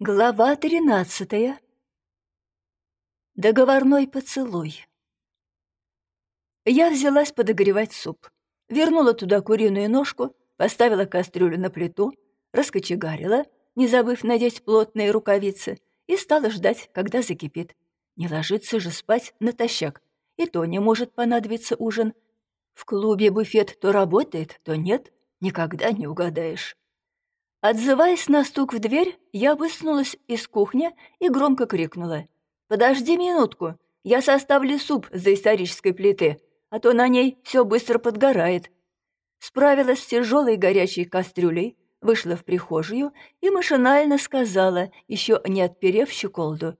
Глава тринадцатая. Договорной поцелуй. Я взялась подогревать суп. Вернула туда куриную ножку, поставила кастрюлю на плиту, раскочегарила, не забыв надеть плотные рукавицы, и стала ждать, когда закипит. Не ложиться же спать натощак, и то не может понадобиться ужин. В клубе буфет то работает, то нет, никогда не угадаешь. Отзываясь на стук в дверь, я высунулась из кухни и громко крикнула. «Подожди минутку, я составлю суп за исторической плиты, а то на ней все быстро подгорает». Справилась с тяжелой горячей кастрюлей, вышла в прихожую и машинально сказала, еще не отперев щеколду.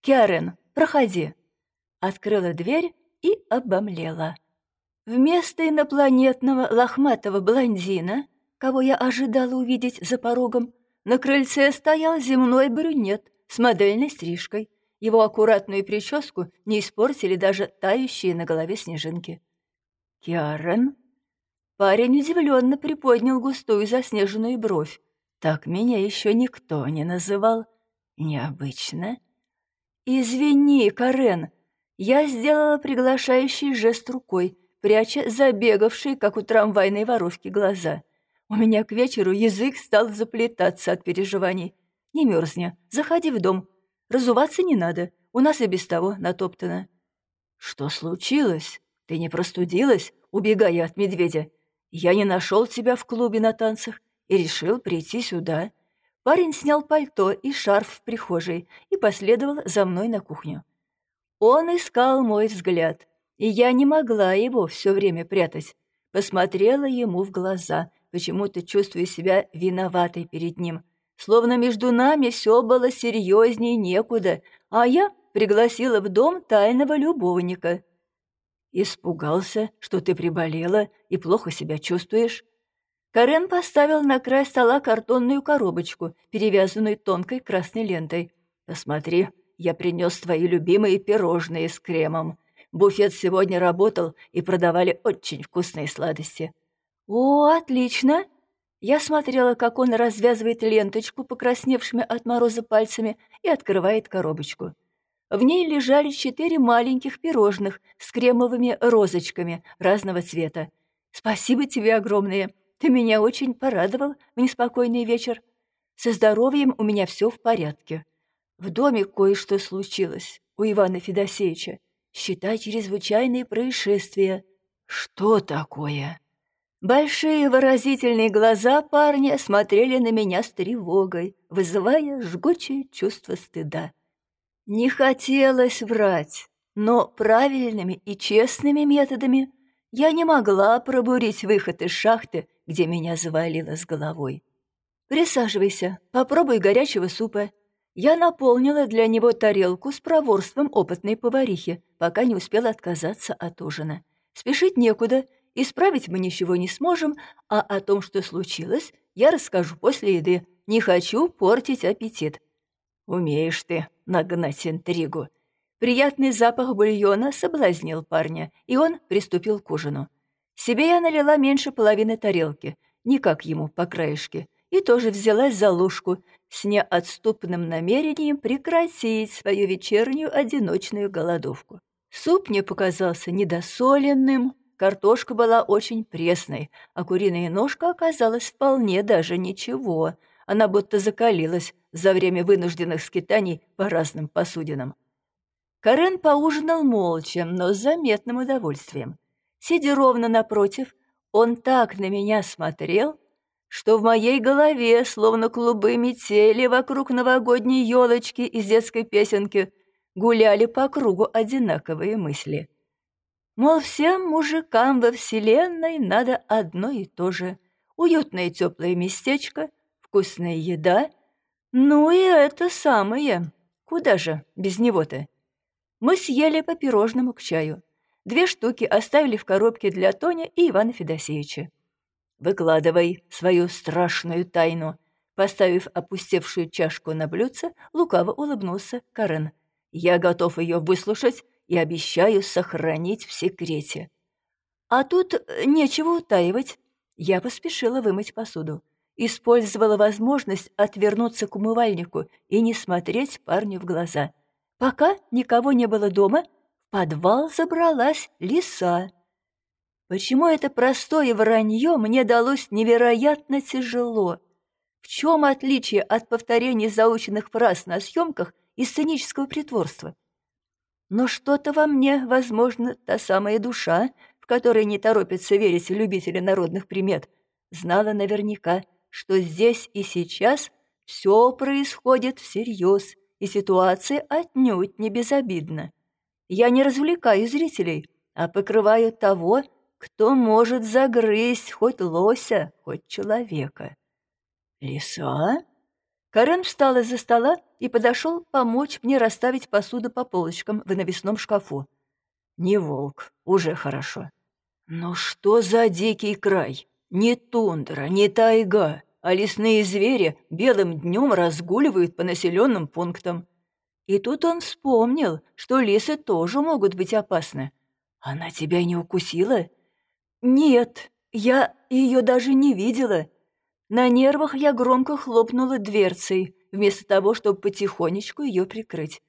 «Киарен, проходи». Открыла дверь и обомлела. Вместо инопланетного лохматого блондина кого я ожидала увидеть за порогом, на крыльце стоял земной брюнет с модельной стрижкой. Его аккуратную прическу не испортили даже тающие на голове снежинки. «Киарен?» Парень удивленно приподнял густую заснеженную бровь. Так меня еще никто не называл. Необычно. «Извини, Карен!» Я сделала приглашающий жест рукой, пряча забегавшие, как у трамвайной воровки, глаза. У меня к вечеру язык стал заплетаться от переживаний. Не мерзни, заходи в дом. Разуваться не надо, у нас и без того натоптано. Что случилось? Ты не простудилась, убегая от медведя? Я не нашел тебя в клубе на танцах и решил прийти сюда. Парень снял пальто и шарф в прихожей и последовал за мной на кухню. Он искал мой взгляд, и я не могла его все время прятать. Посмотрела ему в глаза — почему-то чувствую себя виноватой перед ним. Словно между нами все было серьезнее некуда, а я пригласила в дом тайного любовника. Испугался, что ты приболела и плохо себя чувствуешь. Карен поставил на край стола картонную коробочку, перевязанную тонкой красной лентой. «Посмотри, я принес твои любимые пирожные с кремом. Буфет сегодня работал и продавали очень вкусные сладости. «О, отлично!» Я смотрела, как он развязывает ленточку, покрасневшими от мороза пальцами, и открывает коробочку. В ней лежали четыре маленьких пирожных с кремовыми розочками разного цвета. «Спасибо тебе огромное! Ты меня очень порадовал в неспокойный вечер. Со здоровьем у меня все в порядке. В доме кое-что случилось у Ивана Федосеевича. Считай чрезвычайные происшествия». «Что такое?» Большие выразительные глаза парня смотрели на меня с тревогой, вызывая жгучее чувство стыда. Не хотелось врать, но правильными и честными методами я не могла пробурить выход из шахты, где меня завалило с головой. «Присаживайся, попробуй горячего супа». Я наполнила для него тарелку с проворством опытной поварихи, пока не успела отказаться от ужина. Спешить некуда — Исправить мы ничего не сможем, а о том, что случилось, я расскажу после еды. Не хочу портить аппетит. Умеешь ты нагнать интригу. Приятный запах бульона соблазнил парня, и он приступил к ужину. Себе я налила меньше половины тарелки, не как ему по краешке, и тоже взялась за ложку с неотступным намерением прекратить свою вечернюю одиночную голодовку. Суп мне показался недосоленным, Картошка была очень пресной, а куриная ножка оказалась вполне даже ничего. Она будто закалилась за время вынужденных скитаний по разным посудинам. Карен поужинал молча, но с заметным удовольствием. Сидя ровно напротив, он так на меня смотрел, что в моей голове, словно клубы метели вокруг новогодней елочки из детской песенки, гуляли по кругу одинаковые мысли. Мол, всем мужикам во Вселенной надо одно и то же. Уютное теплое местечко, вкусная еда. Ну и это самое. Куда же без него-то? Мы съели по пирожному к чаю. Две штуки оставили в коробке для Тони и Ивана Федосеевича. «Выкладывай свою страшную тайну», Поставив опустевшую чашку на блюдце, лукаво улыбнулся Карен. «Я готов ее выслушать и обещаю сохранить в секрете. А тут э, нечего утаивать. Я поспешила вымыть посуду. использовала возможность отвернуться к умывальнику и не смотреть парню в глаза. Пока никого не было дома, в подвал забралась лиса. Почему это простое вранье мне далось невероятно тяжело? В чем отличие от повторения заученных фраз на съемках и сценического притворства? Но что-то во мне, возможно, та самая душа, в которой не торопится верить любители народных примет, знала наверняка, что здесь и сейчас все происходит всерьез, и ситуация отнюдь не безобидна. Я не развлекаю зрителей, а покрываю того, кто может загрызть хоть лося, хоть человека. «Лиса?» Карен встал из-за стола и подошел помочь мне расставить посуду по полочкам в навесном шкафу. «Не волк, уже хорошо». «Но что за дикий край? Не тундра, не тайга, а лесные звери белым днем разгуливают по населенным пунктам». И тут он вспомнил, что лисы тоже могут быть опасны. «Она тебя не укусила?» «Нет, я ее даже не видела», на нервах я громко хлопнула дверцей, вместо того, чтобы потихонечку ее прикрыть.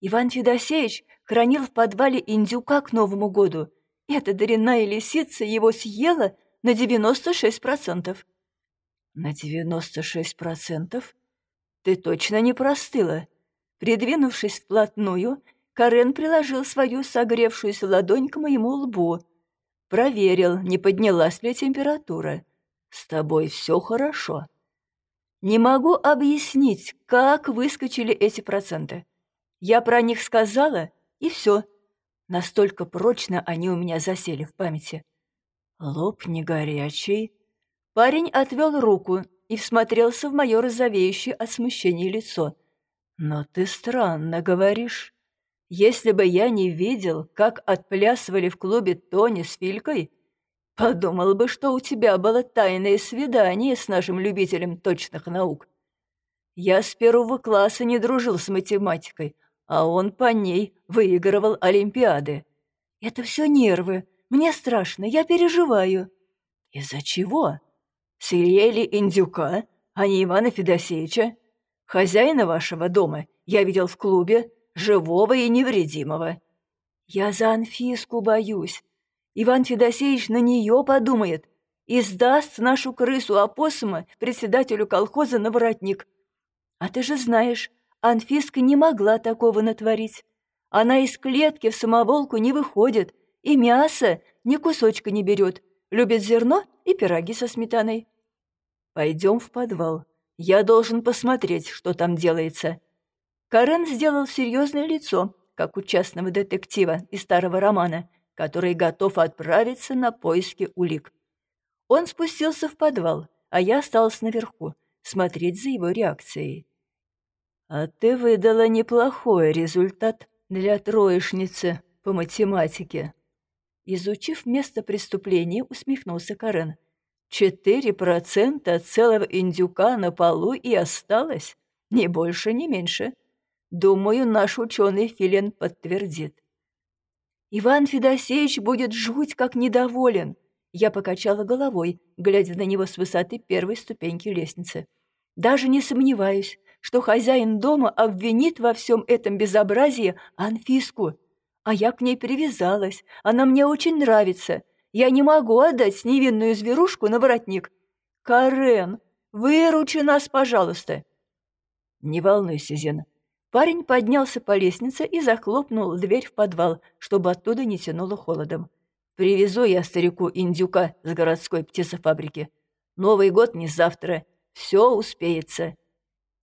Иван Федосеевич хранил в подвале индюка к Новому году. Эта дрянная лисица его съела на 96%. На 96%? Ты точно не простыла? Придвинувшись вплотную, Карен приложил свою согревшуюся ладонь к моему лбу. Проверил, не поднялась ли температура. «С тобой все хорошо?» Не могу объяснить, как выскочили эти проценты. Я про них сказала, и все. Настолько прочно они у меня засели в памяти. Лоб не горячий. Парень отвел руку и всмотрелся в мое розовеющее от смущения лицо. «Но ты странно говоришь. Если бы я не видел, как отплясывали в клубе Тони с Филькой, Подумал бы, что у тебя было тайное свидание с нашим любителем точных наук. Я с первого класса не дружил с математикой, а он по ней выигрывал Олимпиады. Это все нервы. Мне страшно, я переживаю. Из-за чего? Съели индюка, а не Ивана Федосеевича. Хозяина вашего дома я видел в клубе, живого и невредимого. Я за Анфиску боюсь. Иван Федосеевич на нее подумает и сдаст нашу крысу-опоссума председателю колхоза на воротник. А ты же знаешь, Анфиска не могла такого натворить. Она из клетки в самоволку не выходит, и мясо ни кусочка не берет, любит зерно и пироги со сметаной. Пойдем в подвал. Я должен посмотреть, что там делается. Карен сделал серьезное лицо, как у частного детектива из старого романа — который готов отправиться на поиски улик. Он спустился в подвал, а я осталась наверху, смотреть за его реакцией. «А ты выдала неплохой результат для троечницы по математике». Изучив место преступления, усмехнулся Карен. «Четыре процента целого индюка на полу и осталось, ни больше, ни меньше. Думаю, наш ученый Филин подтвердит. Иван Федосеевич будет жуть как недоволен. Я покачала головой, глядя на него с высоты первой ступеньки лестницы. Даже не сомневаюсь, что хозяин дома обвинит во всем этом безобразии Анфиску. А я к ней привязалась, она мне очень нравится. Я не могу отдать невинную зверушку на воротник. Карен, выручи нас, пожалуйста. Не волнуйся, Зена, Парень поднялся по лестнице и захлопнул дверь в подвал, чтобы оттуда не тянуло холодом. «Привезу я старику индюка с городской птицефабрики. Новый год не завтра. Все успеется».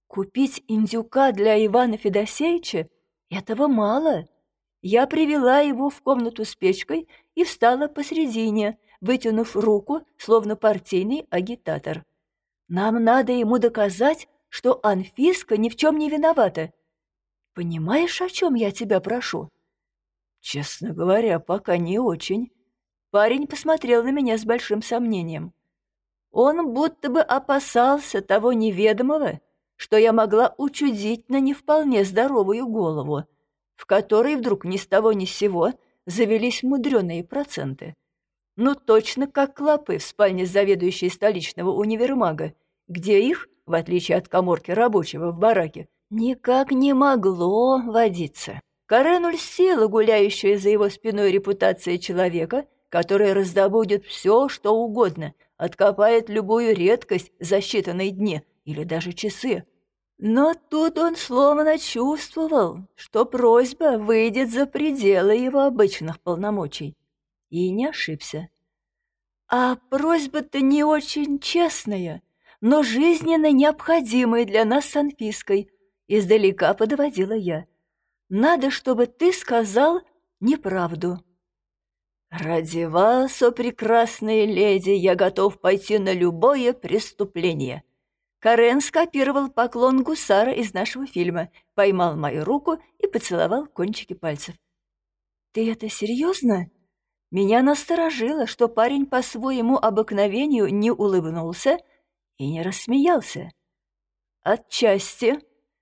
«Купить индюка для Ивана Федосеевича? Этого мало». Я привела его в комнату с печкой и встала посредине, вытянув руку, словно партийный агитатор. «Нам надо ему доказать, что Анфиска ни в чем не виновата» Понимаешь, о чем я тебя прошу?» «Честно говоря, пока не очень». Парень посмотрел на меня с большим сомнением. Он будто бы опасался того неведомого, что я могла учудить на не вполне здоровую голову, в которой вдруг ни с того ни с сего завелись мудреные проценты. Ну, точно как клопы в спальне заведующей столичного универмага, где их, в отличие от коморки рабочего в бараке, никак не могло водиться. Карен сила гуляющая за его спиной репутация человека, который раздобудет все, что угодно, откопает любую редкость за считанные дни или даже часы. Но тут он словно чувствовал, что просьба выйдет за пределы его обычных полномочий. И не ошибся. А просьба-то не очень честная, но жизненно необходимая для нас с Анфиской, издалека подводила я. Надо, чтобы ты сказал неправду. Ради вас, о прекрасные леди, я готов пойти на любое преступление. Карен скопировал поклон гусара из нашего фильма, поймал мою руку и поцеловал кончики пальцев. «Ты это серьезно?» Меня насторожило, что парень по своему обыкновению не улыбнулся и не рассмеялся. «Отчасти»,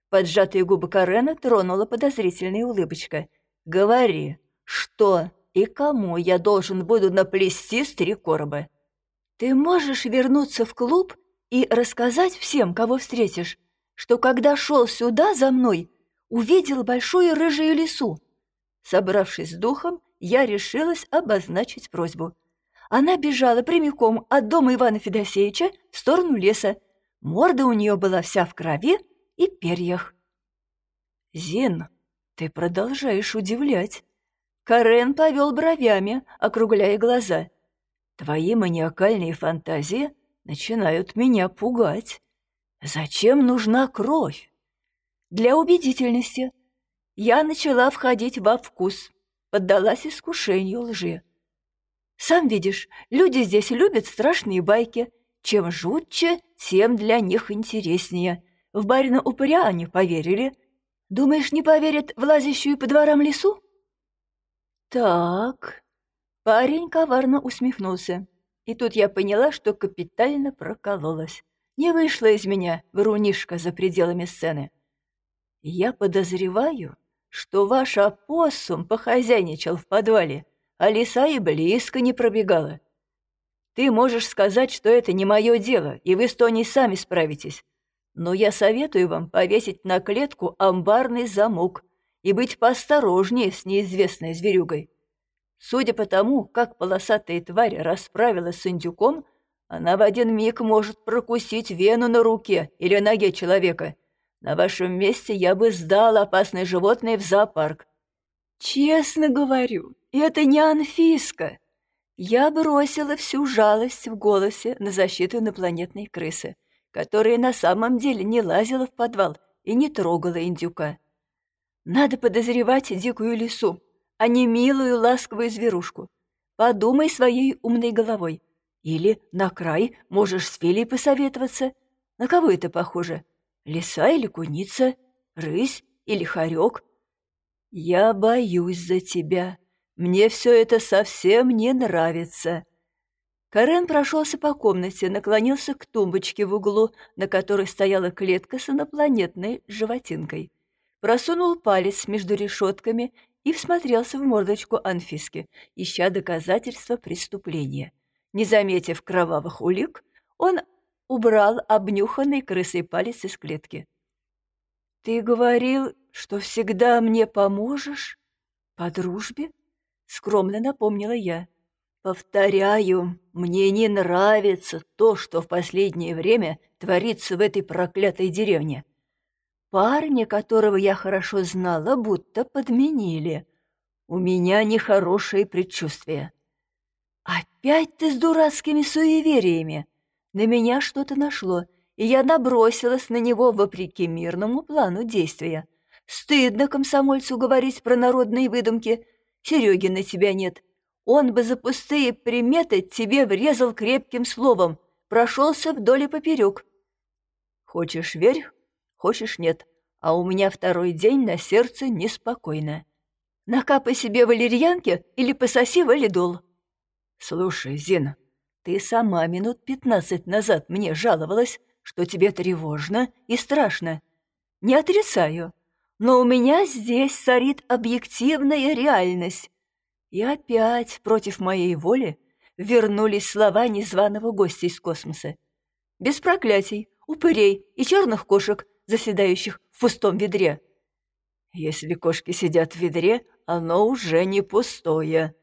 Поджатые губы Карена тронула подозрительная улыбочка. «Говори, что и кому я должен буду наплести с три короба?» «Ты можешь вернуться в клуб и рассказать всем, кого встретишь, что когда шел сюда за мной, увидел большую рыжую лису?» Собравшись с духом, я решилась обозначить просьбу. Она бежала прямиком от дома Ивана Федосеевича в сторону леса. Морда у нее была вся в крови, и перьях. «Зин, ты продолжаешь удивлять». Карен повел бровями, округляя глаза. «Твои маниакальные фантазии начинают меня пугать. Зачем нужна кровь?» «Для убедительности. Я начала входить во вкус, поддалась искушению лжи. Сам видишь, люди здесь любят страшные байки. Чем жутче, тем для них интереснее. В барина упыря они поверили. Думаешь, не поверят в лазящую по дворам лесу? Так, парень коварно усмехнулся. И тут я поняла, что капитально прокололась. Не вышла из меня врунишка за пределами сцены. Я подозреваю, что ваш опоссум похозяйничал в подвале, а лиса и близко не пробегала. Ты можешь сказать, что это не мое дело, и вы с Тони сами справитесь но я советую вам повесить на клетку амбарный замок и быть поосторожнее с неизвестной зверюгой. Судя по тому, как полосатая тварь расправилась с индюком, она в один миг может прокусить вену на руке или ноге человека. На вашем месте я бы сдал опасное животное в зоопарк. Честно говорю, это не Анфиска. Я бросила всю жалость в голосе на защиту инопланетной крысы которая на самом деле не лазила в подвал и не трогала индюка. Надо подозревать дикую лису, а не милую ласковую зверушку. Подумай своей умной головой. Или на край можешь с Филей посоветоваться. На кого это похоже? Лиса или куница? Рысь или хорек? Я боюсь за тебя. Мне все это совсем не нравится. Карен прошелся по комнате, наклонился к тумбочке в углу, на которой стояла клетка с инопланетной животинкой. Просунул палец между решетками и всмотрелся в мордочку Анфиски, ища доказательства преступления. Не заметив кровавых улик, он убрал обнюханный крысой палец из клетки. «Ты говорил, что всегда мне поможешь? По дружбе?» — скромно напомнила я. Повторяю, мне не нравится то, что в последнее время творится в этой проклятой деревне. Парня, которого я хорошо знала, будто подменили. У меня нехорошие предчувствия. Опять ты с дурацкими суевериями. На меня что-то нашло, и я набросилась на него вопреки мирному плану действия. Стыдно комсомольцу говорить про народные выдумки. Сереги на тебя нет, он бы за пустые приметы тебе врезал крепким словом, прошелся вдоль и поперек. Хочешь — верь, хочешь — нет, а у меня второй день на сердце неспокойно. Накапай себе валерьянки или пососи валидол. Слушай, Зина, ты сама минут пятнадцать назад мне жаловалась, что тебе тревожно и страшно. Не отрицаю, но у меня здесь царит объективная реальность, и опять, против моей воли, вернулись слова незваного гостя из космоса. Без проклятий, упырей и черных кошек, заседающих в пустом ведре. Если кошки сидят в ведре, оно уже не пустое.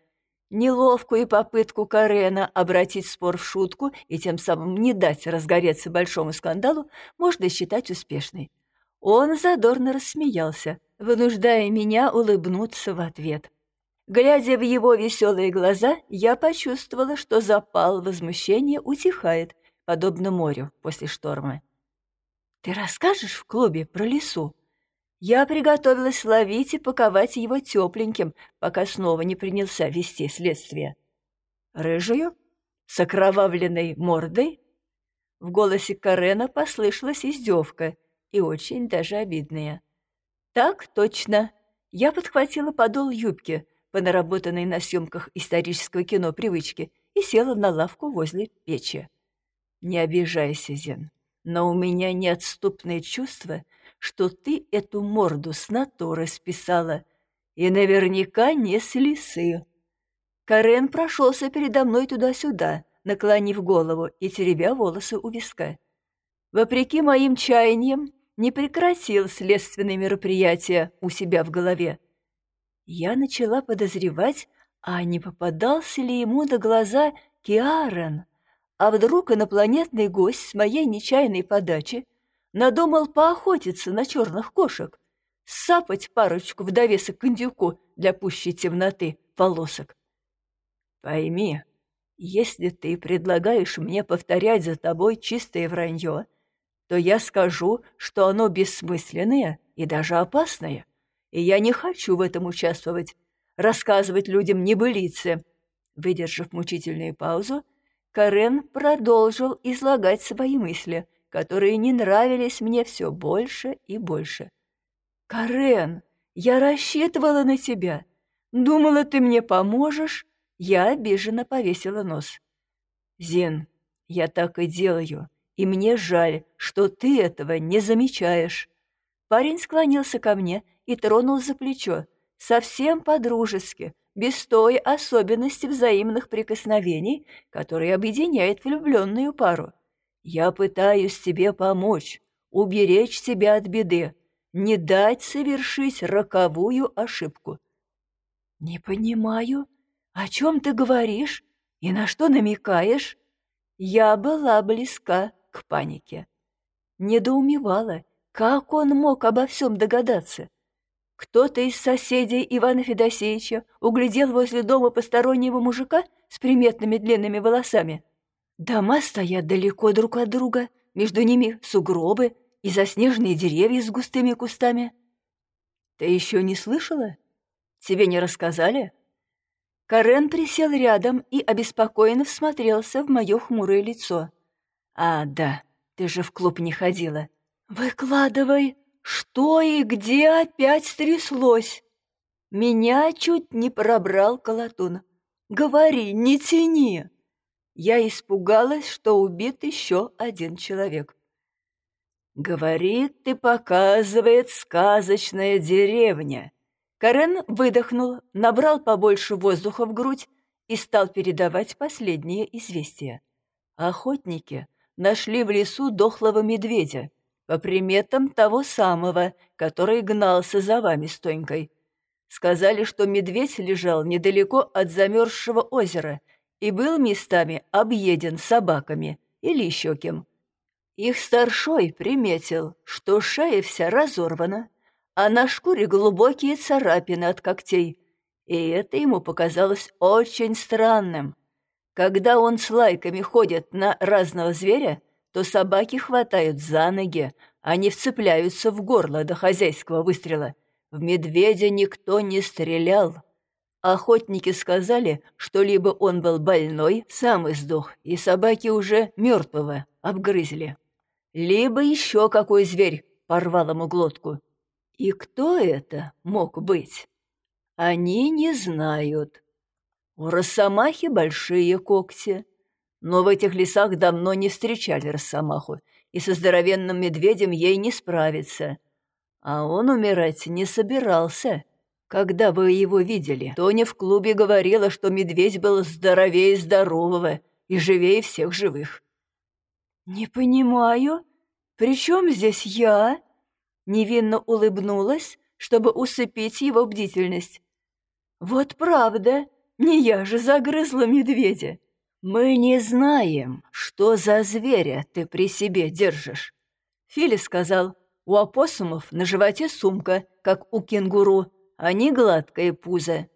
Неловкую попытку Карена обратить спор в шутку и тем самым не дать разгореться большому скандалу можно считать успешной. Он задорно рассмеялся, вынуждая меня улыбнуться в ответ. Глядя в его веселые глаза, я почувствовала, что запал возмущения утихает, подобно морю после шторма. «Ты расскажешь в клубе про лесу?» Я приготовилась ловить и паковать его тепленьким, пока снова не принялся вести следствие. «Рыжую? С окровавленной мордой?» В голосе Карена послышалась издевка, и очень даже обидная. «Так точно!» Я подхватила подол юбки, по наработанной на съемках исторического кино привычке, и села на лавку возле печи. «Не обижайся, Зен, но у меня неотступное чувство, что ты эту морду с натуры списала, и наверняка не с лисы». Карен прошелся передо мной туда-сюда, наклонив голову и теребя волосы у виска. Вопреки моим чаяниям, не прекратил следственные мероприятия у себя в голове. Я начала подозревать, а не попадался ли ему на глаза Киарон, а вдруг инопланетный гость с моей нечаянной подачи надумал поохотиться на черных кошек, сапать парочку в довесок к индюку для пущей темноты волосок. Пойми, если ты предлагаешь мне повторять за тобой чистое вранье, то я скажу, что оно бессмысленное и даже опасное, и я не хочу в этом участвовать, рассказывать людям небылицы». Выдержав мучительную паузу, Карен продолжил излагать свои мысли, которые не нравились мне все больше и больше. «Карен, я рассчитывала на тебя. Думала, ты мне поможешь?» Я обиженно повесила нос. «Зин, я так и делаю и мне жаль, что ты этого не замечаешь». Парень склонился ко мне и тронул за плечо, совсем по-дружески, без той особенности взаимных прикосновений, которые объединяет влюбленную пару. «Я пытаюсь тебе помочь, уберечь тебя от беды, не дать совершить роковую ошибку». «Не понимаю, о чем ты говоришь и на что намекаешь?» Я была близка к панике. Недоумевала, как он мог обо всем догадаться. Кто-то из соседей Ивана Федосеевича углядел возле дома постороннего мужика с приметными длинными волосами. Дома стоят далеко друг от друга, между ними сугробы и заснеженные деревья с густыми кустами. Ты еще не слышала? Тебе не рассказали? Карен присел рядом и обеспокоенно всмотрелся в мое хмурое лицо. «А, да, ты же в клуб не ходила». «Выкладывай, что и где опять стряслось?» Меня чуть не пробрал колотун. «Говори, не тяни!» Я испугалась, что убит еще один человек. «Говорит и показывает сказочная деревня». Карен выдохнул, набрал побольше воздуха в грудь и стал передавать последние известия. Охотники нашли в лесу дохлого медведя, по приметам того самого, который гнался за вами с Тонькой. Сказали, что медведь лежал недалеко от замерзшего озера и был местами объеден собаками или еще кем. Их старшой приметил, что шея вся разорвана, а на шкуре глубокие царапины от когтей, и это ему показалось очень странным. Когда он с лайками ходит на разного зверя, то собаки хватают за ноги, они вцепляются в горло до хозяйского выстрела. В медведя никто не стрелял. Охотники сказали, что либо он был больной, сам издох, и собаки уже мертвого обгрызли, либо еще какой зверь порвал ему глотку. И кто это мог быть? Они не знают. У росомахи большие когти, но в этих лесах давно не встречали росомаху, и со здоровенным медведем ей не справиться. А он умирать не собирался. Когда вы его видели, Тоня в клубе говорила, что медведь был здоровее здорового и живее всех живых. «Не понимаю. при чем здесь я?» Невинно улыбнулась, чтобы усыпить его бдительность. «Вот правда, не я же загрызла медведя!» «Мы не знаем, что за зверя ты при себе держишь», — Фили сказал. «У опоссумов на животе сумка, как у кенгуру, а не гладкое пузо».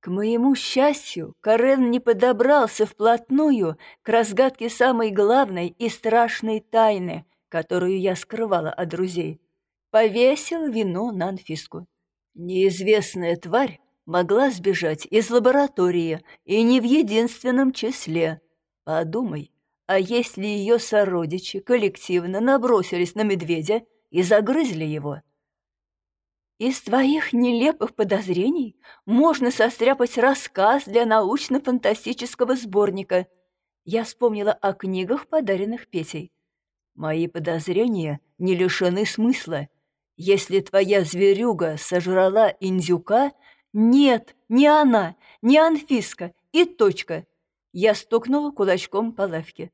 К моему счастью, Карен не подобрался вплотную к разгадке самой главной и страшной тайны, которую я скрывала от друзей. Повесил вино на Анфиску. Неизвестная тварь могла сбежать из лаборатории и не в единственном числе. Подумай, а если ее сородичи коллективно набросились на медведя и загрызли его? Из твоих нелепых подозрений можно состряпать рассказ для научно-фантастического сборника. Я вспомнила о книгах, подаренных Петей. Мои подозрения не лишены смысла. Если твоя зверюга сожрала индюка, «Нет, не она, не Анфиска, и точка!» Я стукнула кулачком по лавке.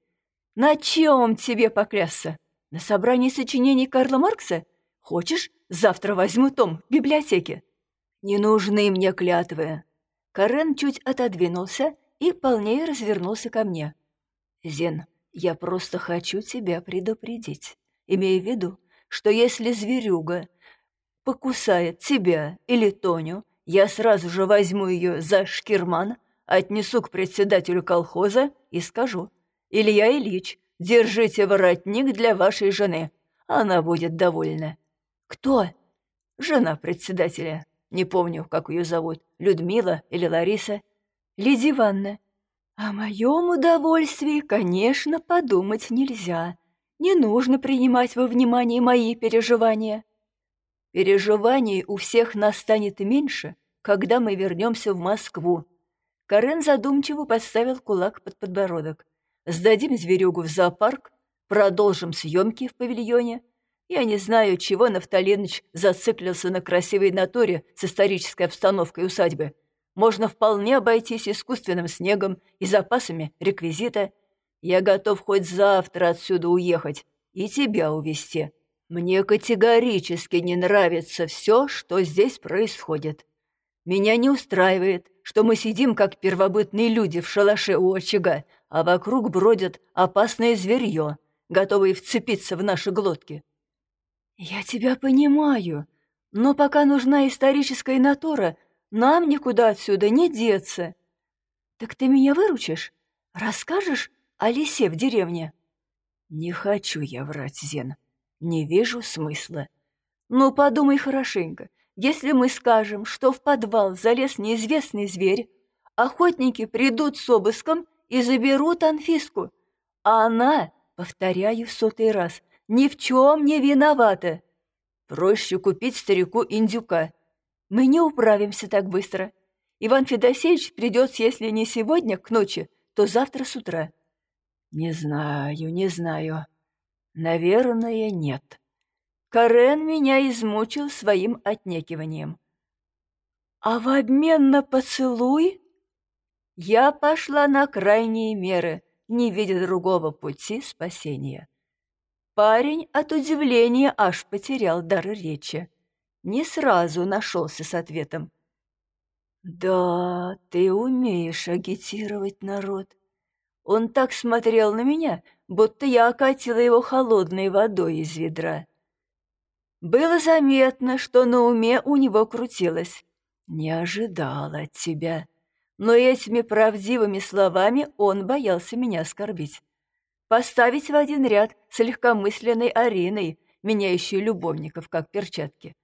«На чем тебе поклясться? На собрании сочинений Карла Маркса? Хочешь, завтра возьму том в библиотеке?» «Не нужны мне клятвы». Карен чуть отодвинулся и полнее развернулся ко мне. «Зен, я просто хочу тебя предупредить, имея в виду, что если зверюга покусает тебя или Тоню, я сразу же возьму ее за шкирман, отнесу к председателю колхоза и скажу. «Илья Ильич, держите воротник для вашей жены. Она будет довольна». «Кто?» «Жена председателя. Не помню, как ее зовут. Людмила или Лариса?» «Лидия Ивановна». «О моем удовольствии, конечно, подумать нельзя. Не нужно принимать во внимание мои переживания». Переживаний у всех нас станет меньше, когда мы вернемся в Москву. Карен задумчиво поставил кулак под подбородок. Сдадим зверюгу в зоопарк, продолжим съемки в павильоне. Я не знаю, чего Нафталиныч зациклился на красивой натуре с исторической обстановкой усадьбы. Можно вполне обойтись искусственным снегом и запасами реквизита. Я готов хоть завтра отсюда уехать и тебя увезти. Мне категорически не нравится все, что здесь происходит. Меня не устраивает, что мы сидим, как первобытные люди в шалаше у очага, а вокруг бродят опасное зверье, готовые вцепиться в наши глотки. Я тебя понимаю, но пока нужна историческая натура, нам никуда отсюда не деться. Так ты меня выручишь? Расскажешь о лисе в деревне? Не хочу я врать, Зен. Не вижу смысла. Ну, подумай хорошенько. Если мы скажем, что в подвал залез неизвестный зверь, охотники придут с обыском и заберут Анфиску. А она, повторяю в сотый раз, ни в чем не виновата. Проще купить старику индюка. Мы не управимся так быстро. Иван Федосеевич придет, если не сегодня к ночи, то завтра с утра. Не знаю, не знаю. Наверное, нет. Карен меня измучил своим отнекиванием. А в обмен на поцелуй я пошла на крайние меры, не видя другого пути спасения. Парень от удивления аж потерял дар речи. Не сразу нашелся с ответом. «Да, ты умеешь агитировать народ». Он так смотрел на меня, будто я окатила его холодной водой из ведра. Было заметно, что на уме у него крутилось. Не ожидала от тебя. Но этими правдивыми словами он боялся меня оскорбить. Поставить в один ряд с легкомысленной Ариной, меняющей любовников как перчатки.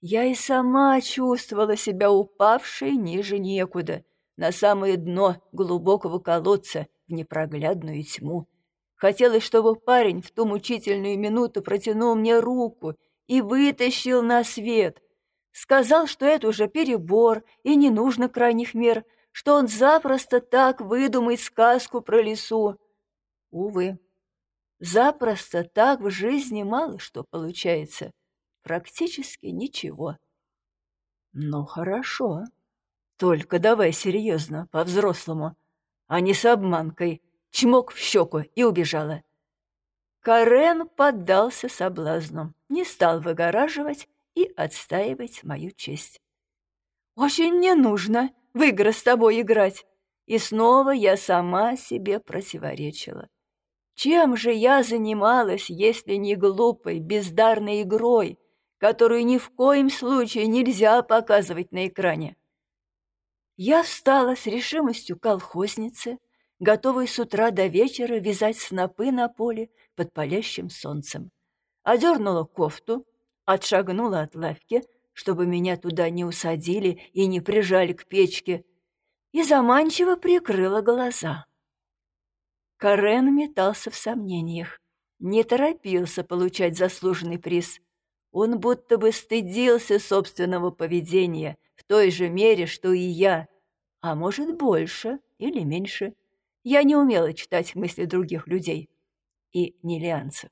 Я и сама чувствовала себя упавшей ниже некуда, на самое дно глубокого колодца в непроглядную тьму. Хотелось, чтобы парень в ту мучительную минуту протянул мне руку и вытащил на свет. Сказал, что это уже перебор и не нужно крайних мер, что он запросто так выдумает сказку про лесу. Увы, запросто так в жизни мало что получается. Практически ничего. Ну, хорошо. Только давай серьезно, по-взрослому, а не с обманкой, чмок в щеку и убежала. Карен поддался соблазну, не стал выгораживать и отстаивать мою честь. «Очень не нужно в игры с тобой играть!» И снова я сама себе противоречила. Чем же я занималась, если не глупой, бездарной игрой, которую ни в коем случае нельзя показывать на экране? Я встала с решимостью колхозницы, готовой с утра до вечера вязать снопы на поле под палящим солнцем. Одернула кофту, отшагнула от лавки, чтобы меня туда не усадили и не прижали к печке, и заманчиво прикрыла глаза. Карен метался в сомнениях, не торопился получать заслуженный приз. Он будто бы стыдился собственного поведения в той же мере, что и я, а может, больше или меньше. Я не умела читать мысли других людей и нелианцев.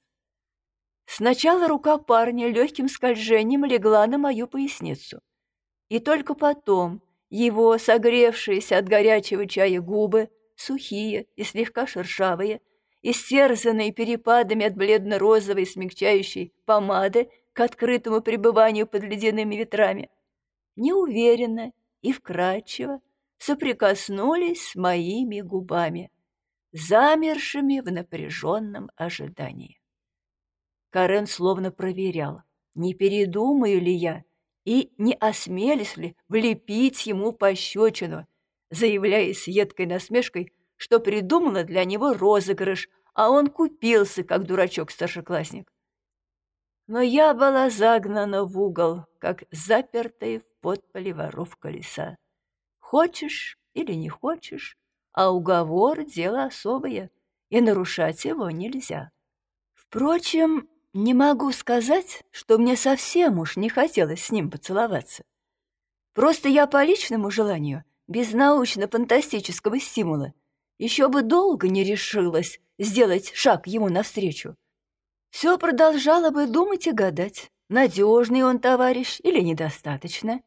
Сначала рука парня легким скольжением легла на мою поясницу, и только потом его согревшиеся от горячего чая губы, сухие и слегка шершавые, истерзанные перепадами от бледно-розовой смягчающей помады к открытому пребыванию под ледяными ветрами, неуверенно и вкрадчиво соприкоснулись с моими губами, замершими в напряженном ожидании. Карен словно проверял, не передумаю ли я, и не осмелись ли влепить ему пощечину, заявляя с едкой насмешкой, что придумала для него розыгрыш, а он купился, как дурачок-старшеклассник. Но я была загнана в угол, как запертая в подполе воровка леса. Хочешь или не хочешь, а уговор — дело особое, и нарушать его нельзя. Впрочем, не могу сказать, что мне совсем уж не хотелось с ним поцеловаться. Просто я по личному желанию, без научно-фантастического стимула, еще бы долго не решилась сделать шаг ему навстречу. Все продолжала бы думать и гадать, надежный он товарищ или недостаточно,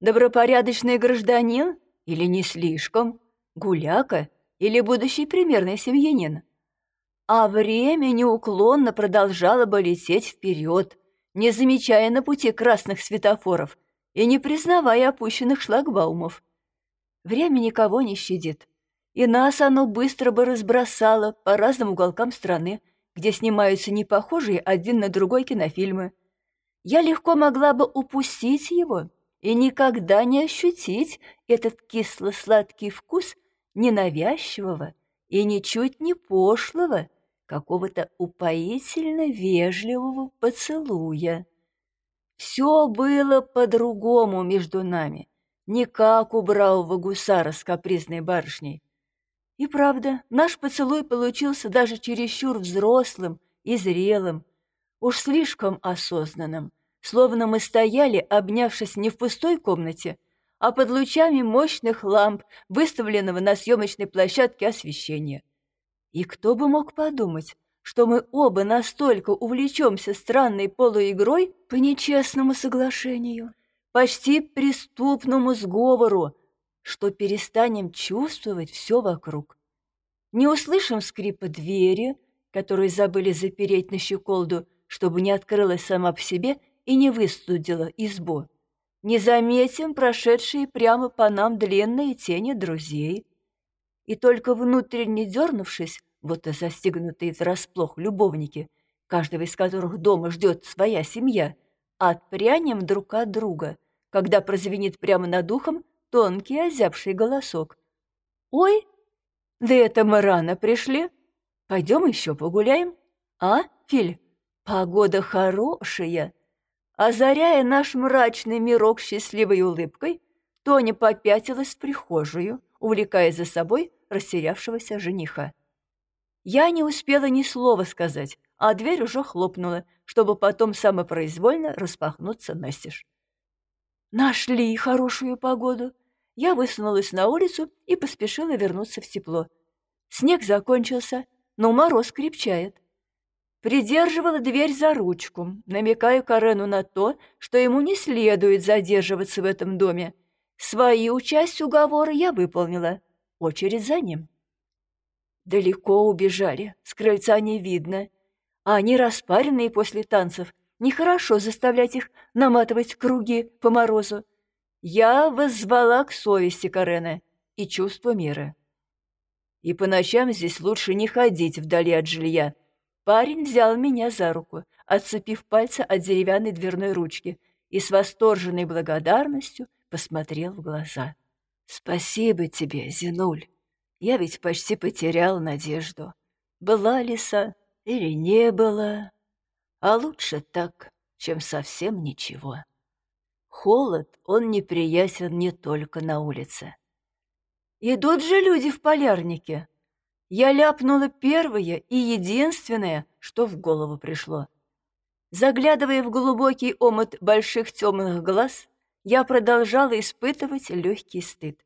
добропорядочный гражданин или не слишком, гуляка или будущий примерный семьянин а время неуклонно продолжало бы лететь вперед, не замечая на пути красных светофоров и не признавая опущенных шлагбаумов. Время никого не щадит, и нас оно быстро бы разбросало по разным уголкам страны, где снимаются непохожие один на другой кинофильмы. Я легко могла бы упустить его и никогда не ощутить этот кисло-сладкий вкус ненавязчивого и ничуть не пошлого, какого-то упоительно вежливого поцелуя. Все было по-другому между нами, не как у бравого гусара с капризной барышней. И правда, наш поцелуй получился даже чересчур взрослым и зрелым, уж слишком осознанным, словно мы стояли, обнявшись не в пустой комнате, а под лучами мощных ламп, выставленного на съемочной площадке освещения. И кто бы мог подумать, что мы оба настолько увлечемся странной полуигрой по нечестному соглашению, почти преступному сговору, что перестанем чувствовать все вокруг. Не услышим скрипа двери, которую забыли запереть на щеколду, чтобы не открылась сама по себе и не выстудила избу. Не заметим прошедшие прямо по нам длинные тени друзей. И только внутренне дернувшись, будто застегнутые врасплох любовники, каждого из которых дома ждет своя семья, отпрянем друг от друга, когда прозвенит прямо над ухом тонкий озябший голосок. «Ой, да это мы рано пришли. Пойдем еще погуляем, а, Филь? Погода хорошая». Озаряя наш мрачный мирок счастливой улыбкой, Тоня попятилась в прихожую, увлекая за собой растерявшегося жениха. Я не успела ни слова сказать, а дверь уже хлопнула, чтобы потом самопроизвольно распахнуться настежь. Нашли хорошую погоду. Я высунулась на улицу и поспешила вернуться в тепло. Снег закончился, но мороз крепчает. Придерживала дверь за ручку, намекая Карену на то, что ему не следует задерживаться в этом доме. Свою часть уговора я выполнила. Очередь за ним. Далеко убежали, с крыльца не видно. а они распаренные после танцев. Нехорошо заставлять их наматывать круги по морозу. Я воззвала к совести Карена и чувству меры. И по ночам здесь лучше не ходить вдали от жилья. Парень взял меня за руку, отцепив пальцы от деревянной дверной ручки, и с восторженной благодарностью посмотрел в глаза. «Спасибо тебе, Зинуль. Я ведь почти потерял надежду. Была лиса или не было, а лучше так, чем совсем ничего. Холод, он неприятен не только на улице. Идут же люди в полярнике. Я ляпнула первое и единственное, что в голову пришло. Заглядывая в глубокий омут больших темных глаз, я продолжала испытывать легкий стыд.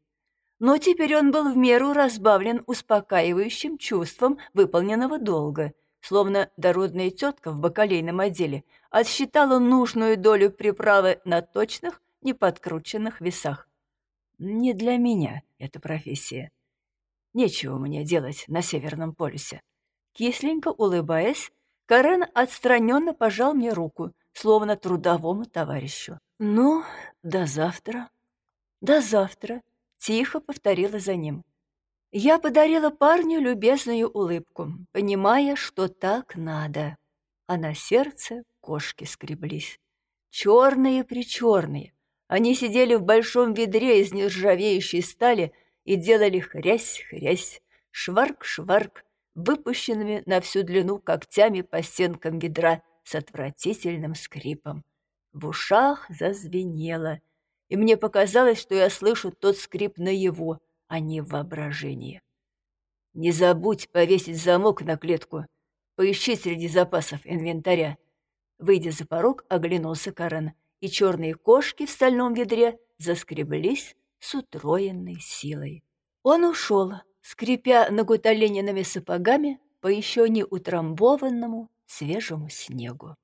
Но теперь он был в меру разбавлен успокаивающим чувством выполненного долга, словно дородная тетка в бакалейном отделе отсчитала нужную долю приправы на точных, неподкрученных весах. Не для меня эта профессия. Нечего мне делать на Северном полюсе. Кисленько улыбаясь, Карен отстраненно пожал мне руку, словно трудовому товарищу. «Ну, до завтра». «До завтра», — тихо повторила за ним. Я подарила парню любезную улыбку, понимая, что так надо. А на сердце кошки скреблись. Черные-причерные. Они сидели в большом ведре из нержавеющей стали и делали хрясь-хрясь, шварк-шварк, выпущенными на всю длину когтями по стенкам ведра с отвратительным скрипом. В ушах зазвенело, и мне показалось, что я слышу тот скрип наяву, а не в воображении. «Не забудь повесить замок на клетку. Поищи среди запасов инвентаря». Выйдя за порог, оглянулся Карен, и черные кошки в стальном ведре заскреблись с утроенной силой. Он ушел, скрипя нагутолененными сапогами по еще не утрамбованному свежему снегу.